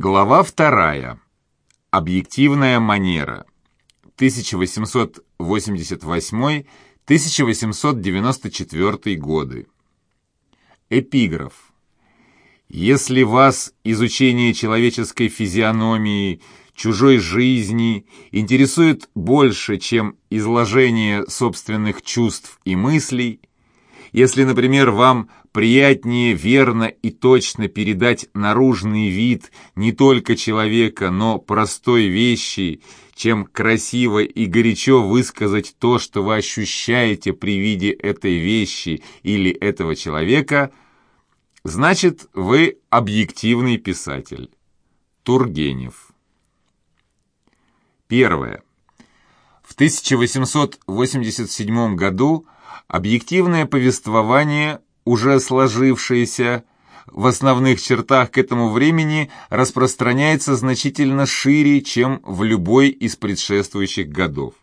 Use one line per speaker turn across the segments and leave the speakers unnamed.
Глава вторая. Объективная манера. 1888-1894 годы. Эпиграф. Если вас изучение человеческой физиономии, чужой жизни интересует больше, чем изложение собственных чувств и мыслей, если, например, вам приятнее верно и точно передать наружный вид не только человека, но простой вещи, чем красиво и горячо высказать то, что вы ощущаете при виде этой вещи или этого человека, значит, вы объективный писатель. Тургенев. Первое. В 1887 году Объективное повествование, уже сложившееся, в основных чертах к этому времени распространяется значительно шире, чем в любой из предшествующих годов.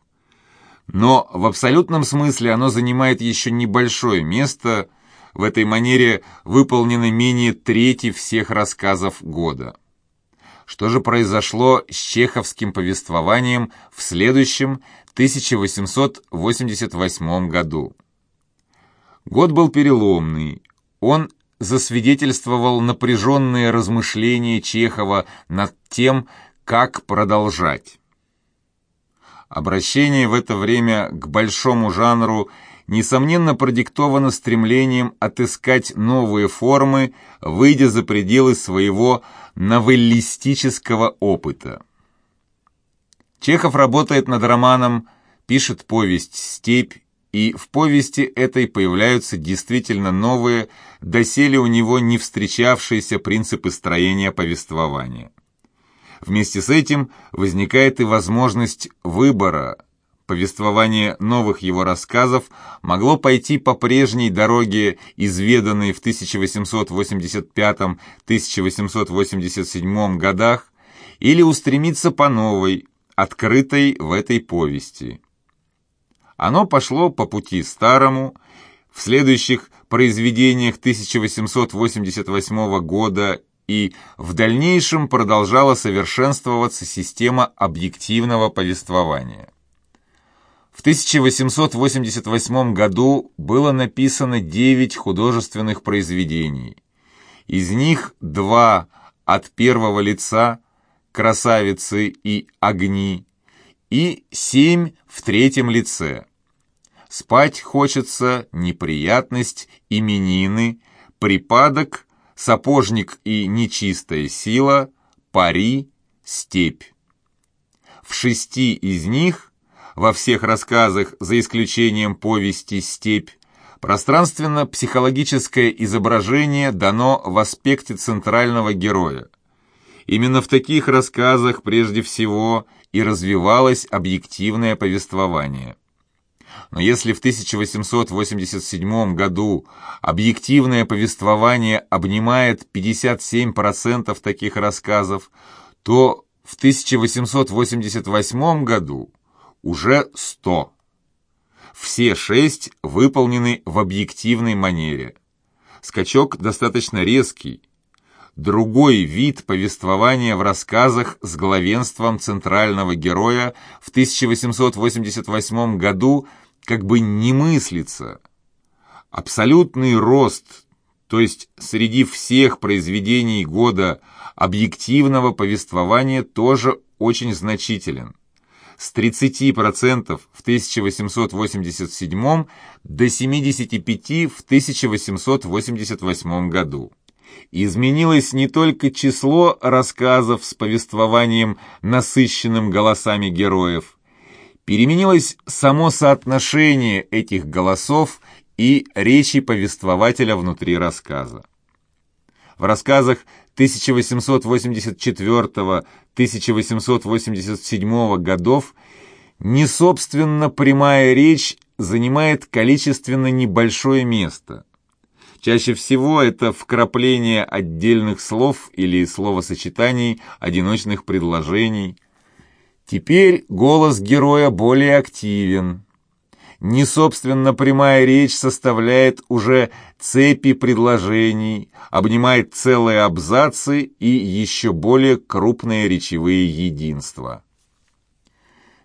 Но в абсолютном смысле оно занимает еще небольшое место, в этой манере выполнены менее трети всех рассказов года. Что же произошло с чеховским повествованием в следующем 1888 году? Год был переломный. Он засвидетельствовал напряженные размышления Чехова над тем, как продолжать. Обращение в это время к большому жанру несомненно продиктовано стремлением отыскать новые формы, выйдя за пределы своего новеллистического опыта. Чехов работает над романом, пишет повесть «Степь» и в повести этой появляются действительно новые, доселе у него не встречавшиеся принципы строения повествования. Вместе с этим возникает и возможность выбора. Повествование новых его рассказов могло пойти по прежней дороге, изведанной в 1885-1887 годах, или устремиться по новой, открытой в этой повести. Оно пошло по пути старому, в следующих произведениях 1888 года и в дальнейшем продолжала совершенствоваться система объективного повествования. В 1888 году было написано 9 художественных произведений. Из них два от первого лица «Красавицы» и «Огни», и семь в третьем лице. Спать хочется, неприятность, именины, припадок, сапожник и нечистая сила, пари, степь. В шести из них, во всех рассказах, за исключением повести «Степь», пространственно-психологическое изображение дано в аспекте центрального героя. Именно в таких рассказах прежде всего и развивалось объективное повествование. Но если в 1887 году объективное повествование обнимает 57% таких рассказов, то в 1888 году уже 100. Все шесть выполнены в объективной манере. Скачок достаточно резкий, другой вид повествования в рассказах с главенством центрального героя в 1888 году как бы не мыслится. Абсолютный рост, то есть среди всех произведений года объективного повествования тоже очень значителен. С 30% в 1887 до 75% в 1888 году. Изменилось не только число рассказов с повествованием, насыщенным голосами героев, переменилось само соотношение этих голосов и речи повествователя внутри рассказа. В рассказах 1884-1887 годов не собственно прямая речь занимает количественно небольшое место – Чаще всего это вкрапление отдельных слов или словосочетаний, одиночных предложений. Теперь голос героя более активен. несобственно прямая речь составляет уже цепи предложений, обнимает целые абзацы и еще более крупные речевые единства.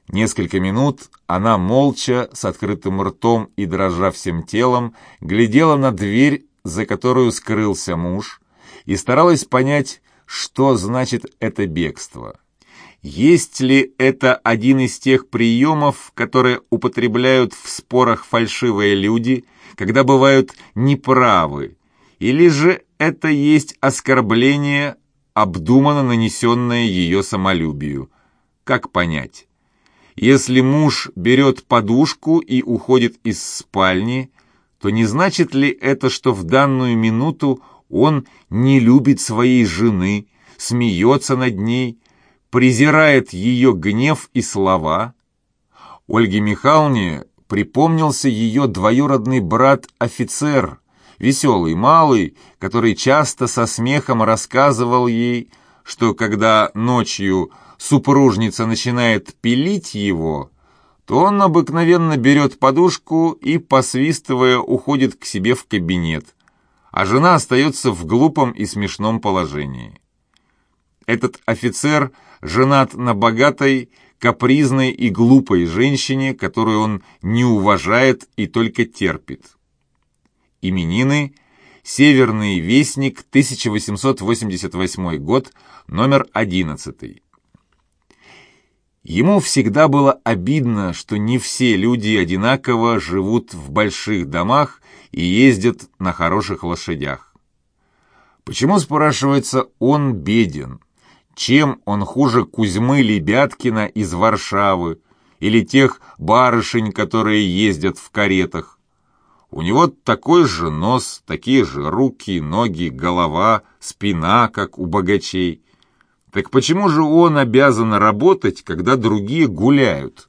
Несколько минут она молча, с открытым ртом и дрожа всем телом, глядела на дверь, за которую скрылся муж, и старалась понять, что значит это бегство. Есть ли это один из тех приемов, которые употребляют в спорах фальшивые люди, когда бывают неправы, или же это есть оскорбление, обдуманно нанесенное ее самолюбию? Как понять? Если муж берет подушку и уходит из спальни, то не значит ли это, что в данную минуту он не любит своей жены, смеется над ней, презирает ее гнев и слова? Ольге Михайловне припомнился ее двоюродный брат-офицер, веселый, малый, который часто со смехом рассказывал ей, что когда ночью супружница начинает пилить его, то он обыкновенно берет подушку и, посвистывая, уходит к себе в кабинет, а жена остается в глупом и смешном положении. Этот офицер женат на богатой, капризной и глупой женщине, которую он не уважает и только терпит. Именины «Северный вестник», 1888 год, номер 11. Ему всегда было обидно, что не все люди одинаково живут в больших домах и ездят на хороших лошадях. Почему, спрашивается, он беден? Чем он хуже Кузьмы Лебяткина из Варшавы или тех барышень, которые ездят в каретах? У него такой же нос, такие же руки, ноги, голова, спина, как у богачей. Так почему же он обязан работать, когда другие гуляют?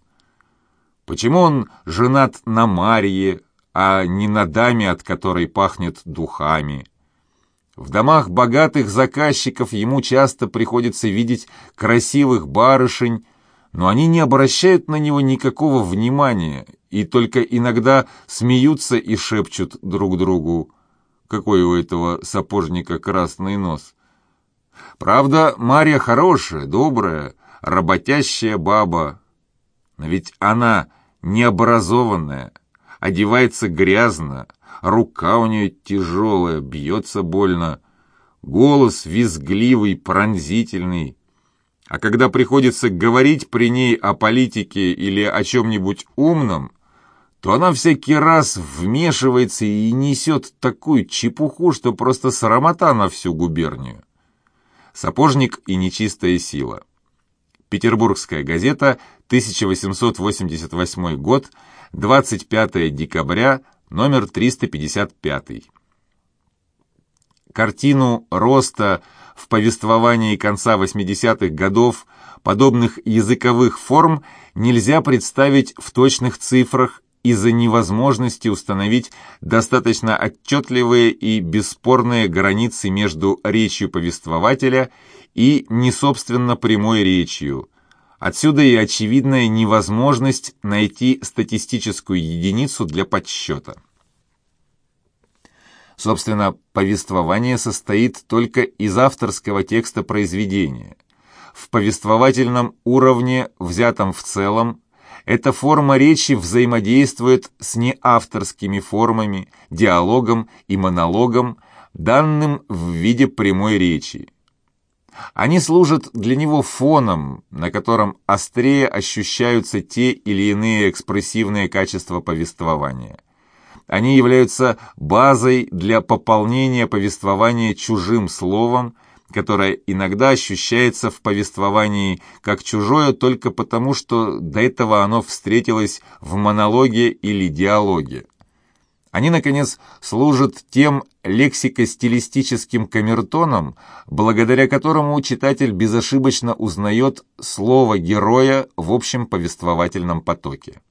Почему он женат на Марье, а не на даме, от которой пахнет духами? В домах богатых заказчиков ему часто приходится видеть красивых барышень, но они не обращают на него никакого внимания и только иногда смеются и шепчут друг другу, какой у этого сапожника красный нос. Правда, Марья хорошая, добрая, работящая баба. Но ведь она необразованная, одевается грязно, рука у нее тяжелая, бьется больно, голос визгливый, пронзительный. А когда приходится говорить при ней о политике или о чем-нибудь умном, то она всякий раз вмешивается и несет такую чепуху, что просто срамота на всю губернию. Сапожник и нечистая сила. Петербургская газета, 1888 год, 25 декабря, номер 355. Картину роста в повествовании конца 80-х годов подобных языковых форм нельзя представить в точных цифрах из-за невозможности установить достаточно отчетливые и бесспорные границы между речью повествователя и несобственно прямой речью. Отсюда и очевидная невозможность найти статистическую единицу для подсчета. Собственно, повествование состоит только из авторского текста произведения. В повествовательном уровне, взятом в целом, эта форма речи взаимодействует с неавторскими формами, диалогом и монологом, данным в виде прямой речи. Они служат для него фоном, на котором острее ощущаются те или иные экспрессивные качества повествования. Они являются базой для пополнения повествования чужим словом, которое иногда ощущается в повествовании как чужое только потому, что до этого оно встретилось в монологе или диалоге. Они, наконец, служат тем лексико-стилистическим камертоном, благодаря которому читатель безошибочно узнает слово героя в общем повествовательном потоке.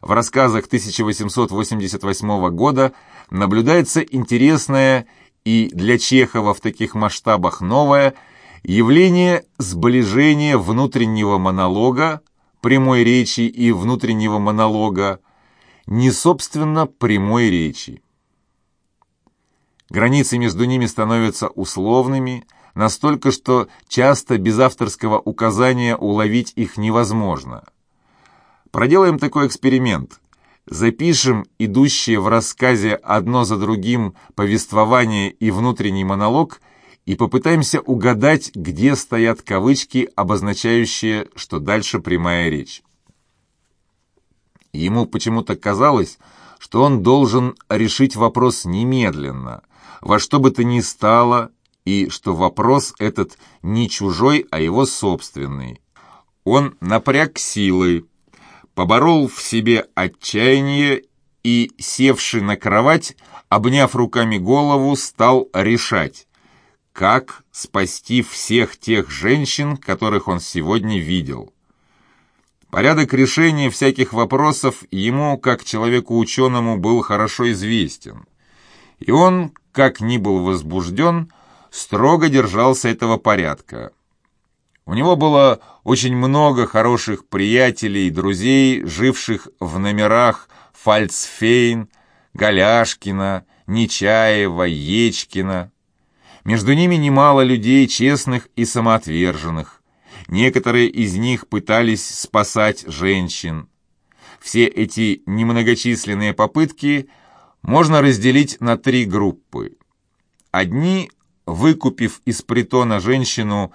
В рассказах 1888 года наблюдается интересная и для Чехова в таких масштабах новое явление сближения внутреннего монолога, прямой речи и внутреннего монолога, ни, собственно, прямой речи. Границы между ними становятся условными, настолько, что часто без авторского указания уловить их невозможно. Проделаем такой эксперимент. Запишем идущие в рассказе одно за другим повествование и внутренний монолог и попытаемся угадать, где стоят кавычки, обозначающие, что дальше прямая речь. Ему почему-то казалось, что он должен решить вопрос немедленно, во что бы то ни стало, и что вопрос этот не чужой, а его собственный. Он напряг силы, поборол в себе отчаяние и, севший на кровать, обняв руками голову, стал решать, как спасти всех тех женщин, которых он сегодня видел. Порядок решения всяких вопросов ему, как человеку-ученому, был хорошо известен. И он, как ни был возбужден, строго держался этого порядка. У него было очень много хороших приятелей и друзей, живших в номерах Фальцфейн, Голяшкина, Нечаева, Ечкина. Между ними немало людей честных и самоотверженных. Некоторые из них пытались спасать женщин. Все эти немногочисленные попытки можно разделить на три группы. Одни, выкупив из притона женщину,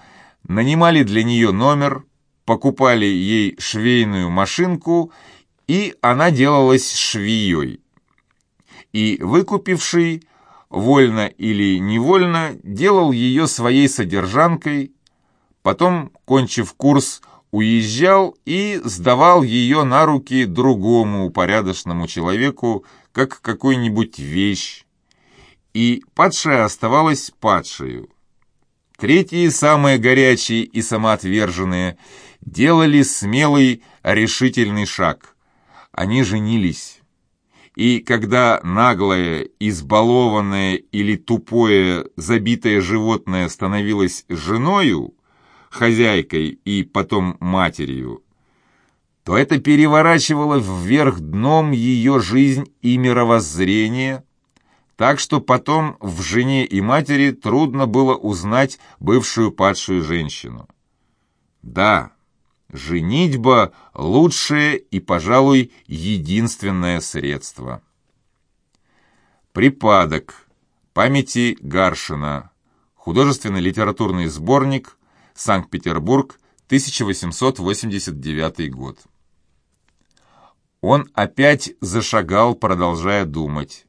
нанимали для нее номер, покупали ей швейную машинку, и она делалась швеей. И выкупивший, вольно или невольно, делал ее своей содержанкой, потом, кончив курс, уезжал и сдавал ее на руки другому порядочному человеку, как какую-нибудь вещь, и падшая оставалась падшею. Третьи, самые горячие и самоотверженные, делали смелый, решительный шаг. Они женились. И когда наглое, избалованное или тупое, забитое животное становилось женою, хозяйкой и потом матерью, то это переворачивало вверх дном ее жизнь и мировоззрение – так что потом в жене и матери трудно было узнать бывшую падшую женщину. Да, женитьба – лучшее и, пожалуй, единственное средство. Припадок. Памяти Гаршина. Художественный литературный сборник. Санкт-Петербург, 1889 год. Он опять зашагал, продолжая думать.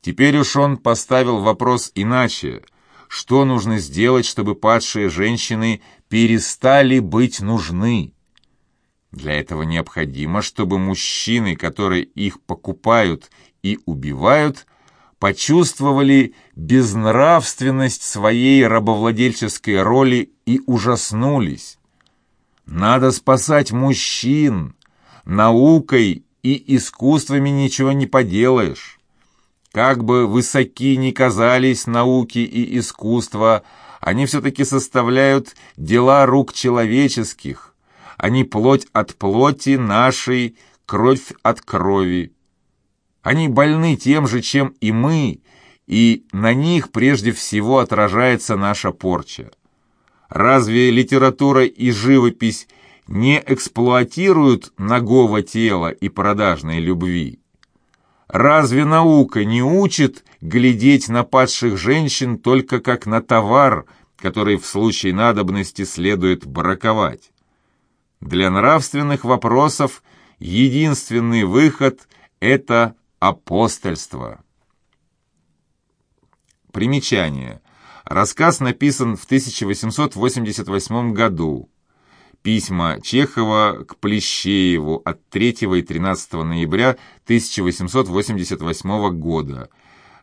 Теперь уж он поставил вопрос иначе. Что нужно сделать, чтобы падшие женщины перестали быть нужны? Для этого необходимо, чтобы мужчины, которые их покупают и убивают, почувствовали безнравственность своей рабовладельческой роли и ужаснулись. Надо спасать мужчин. Наукой и искусствами ничего не поделаешь. Как бы высоки ни казались науки и искусство, они все-таки составляют дела рук человеческих. Они плоть от плоти нашей, кровь от крови. Они больны тем же, чем и мы, и на них прежде всего отражается наша порча. Разве литература и живопись не эксплуатируют нагого тела и продажной любви? Разве наука не учит глядеть на падших женщин только как на товар, который в случае надобности следует браковать? Для нравственных вопросов единственный выход – это апостольство. Примечание. Рассказ написан в 1888 году. Письма Чехова к Плещееву от 3 и 13 ноября 1888 года.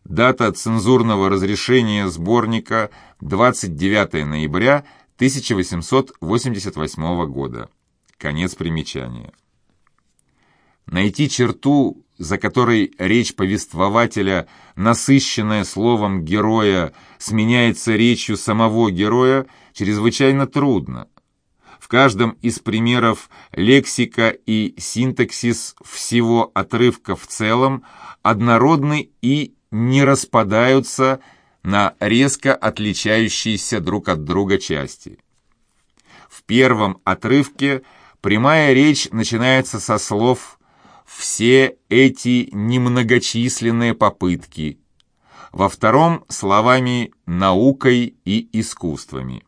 Дата цензурного разрешения сборника 29 ноября 1888 года. Конец примечания. Найти черту, за которой речь повествователя, насыщенная словом героя, сменяется речью самого героя, чрезвычайно трудно. В каждом из примеров лексика и синтаксис всего отрывка в целом однородны и не распадаются на резко отличающиеся друг от друга части. В первом отрывке прямая речь начинается со слов «все эти немногочисленные попытки», во втором – словами «наукой и искусствами».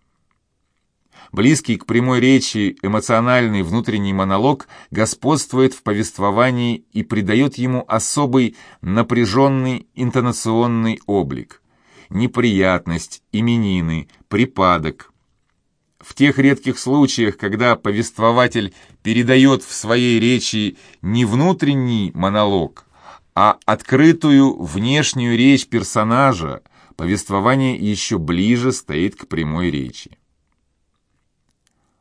Близкий к прямой речи эмоциональный внутренний монолог господствует в повествовании и придает ему особый напряженный интонационный облик. Неприятность, именины, припадок. В тех редких случаях, когда повествователь передает в своей речи не внутренний монолог, а открытую внешнюю речь персонажа, повествование еще ближе стоит к прямой речи.